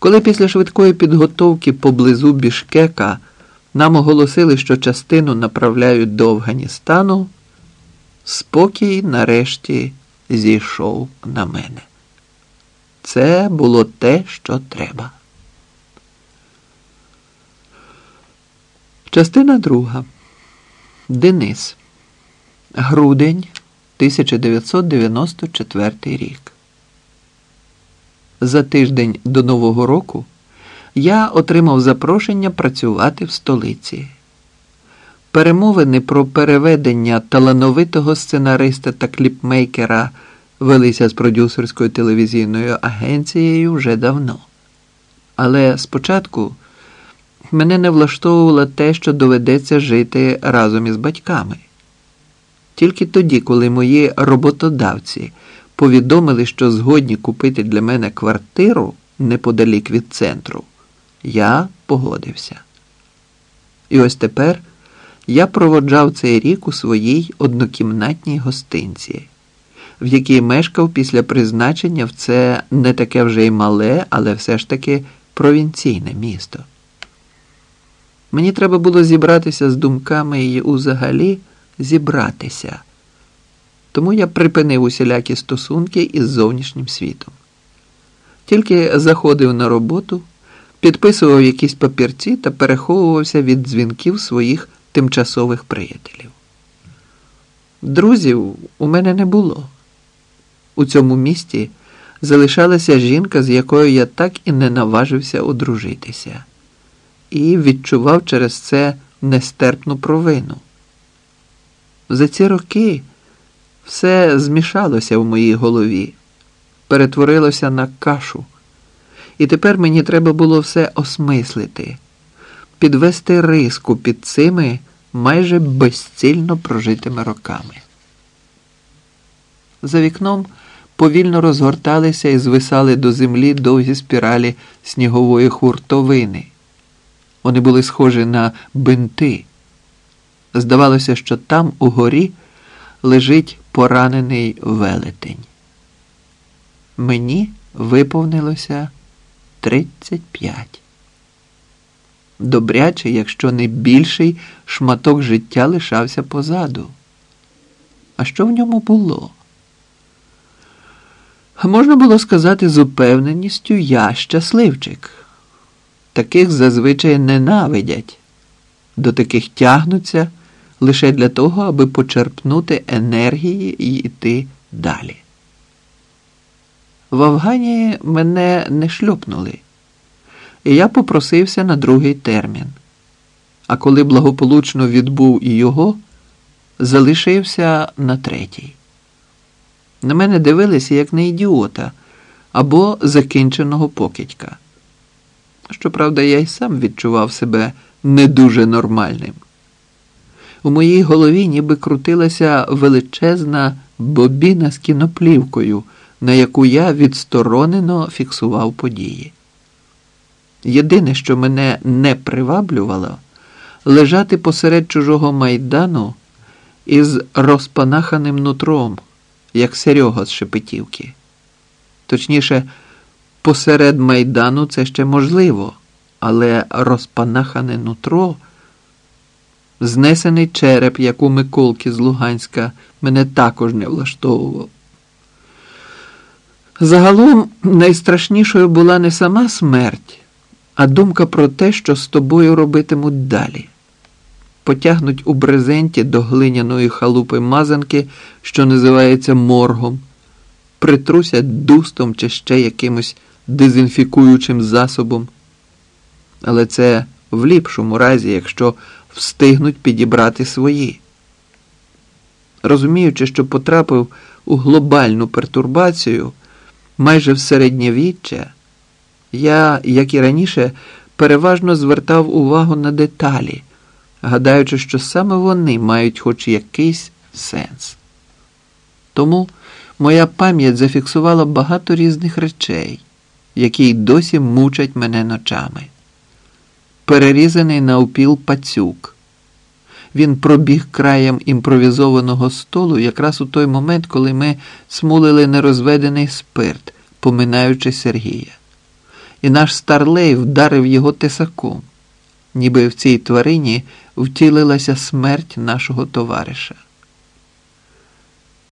Коли після швидкої підготовки поблизу Бішкека нам оголосили, що частину направляють до Афганістану, спокій нарешті зійшов на мене. Це було те, що треба. Частина друга. Денис. Грудень 1994 рік. За тиждень до Нового року я отримав запрошення працювати в столиці. Перемовини про переведення талановитого сценариста та кліпмейкера велися з продюсерською телевізійною агенцією вже давно. Але спочатку мене не влаштовувало те, що доведеться жити разом із батьками. Тільки тоді, коли мої роботодавці повідомили, що згодні купити для мене квартиру неподалік від центру, я погодився. І ось тепер я проводжав цей рік у своїй однокімнатній гостинці, в якій мешкав після призначення в це не таке вже й мале, але все ж таки провінційне місто. Мені треба було зібратися з думками і узагалі зібратися. Тому я припинив усілякі стосунки із зовнішнім світом. Тільки заходив на роботу, підписував якісь папірці та переховувався від дзвінків своїх тимчасових приятелів. Друзів у мене не було. У цьому місті залишалася жінка, з якою я так і не наважився одружитися, і відчував через це нестерпну провину. За ці роки все змішалося в моїй голові, перетворилося на кашу, і тепер мені треба було все осмислити, підвести риску під цими майже безцільно прожитими роками. За вікном повільно розгорталися і звисали до землі довгі спіралі снігової хуртовини. Вони були схожі на бинти. Здавалося, що там угорі лежить поранений велетень. Мені виповнилося 35. Добрячий, якщо не більший, шматок життя лишався позаду. А що в ньому було? Можна було сказати з упевненістю я щасливчик. Таких зазвичай ненавидять, до таких тягнуться лише для того, аби почерпнути енергії і йти далі. В Афгані мене не шльопнули, і я попросився на другий термін. А коли благополучно відбув і його, залишився на третій. На мене дивилися як на ідіота або закінченого покидька. Щоправда, я й сам відчував себе не дуже нормальним. У моїй голові ніби крутилася величезна бобіна з кіноплівкою, на яку я відсторонено фіксував події. Єдине, що мене не приваблювало, лежати посеред чужого майдану із розпанаханим нутром, як Серега з Шепетівки. Точніше, посеред майдану це ще можливо, але розпанахане нутро. Знесений череп, як у Миколки з Луганська, мене також не влаштовував. Загалом найстрашнішою була не сама смерть, а думка про те, що з тобою робитимуть далі. Потягнуть у брезенті до глиняної халупи мазанки, що називається моргом, притрусять дустом чи ще якимось дезінфікуючим засобом. Але це в ліпшому разі, якщо встигнуть підібрати свої. Розуміючи, що потрапив у глобальну пертурбацію майже в середньовіччя, я, як і раніше, переважно звертав увагу на деталі, гадаючи, що саме вони мають хоч якийсь сенс. Тому моя пам'ять зафіксувала багато різних речей, які й досі мучать мене ночами перерізаний на опіл пацюк. Він пробіг краєм імпровізованого столу якраз у той момент, коли ми смулили нерозведений спирт, поминаючи Сергія. і наш старлей вдарив його тисаком, ніби в цій тварині втілилася смерть нашого товариша.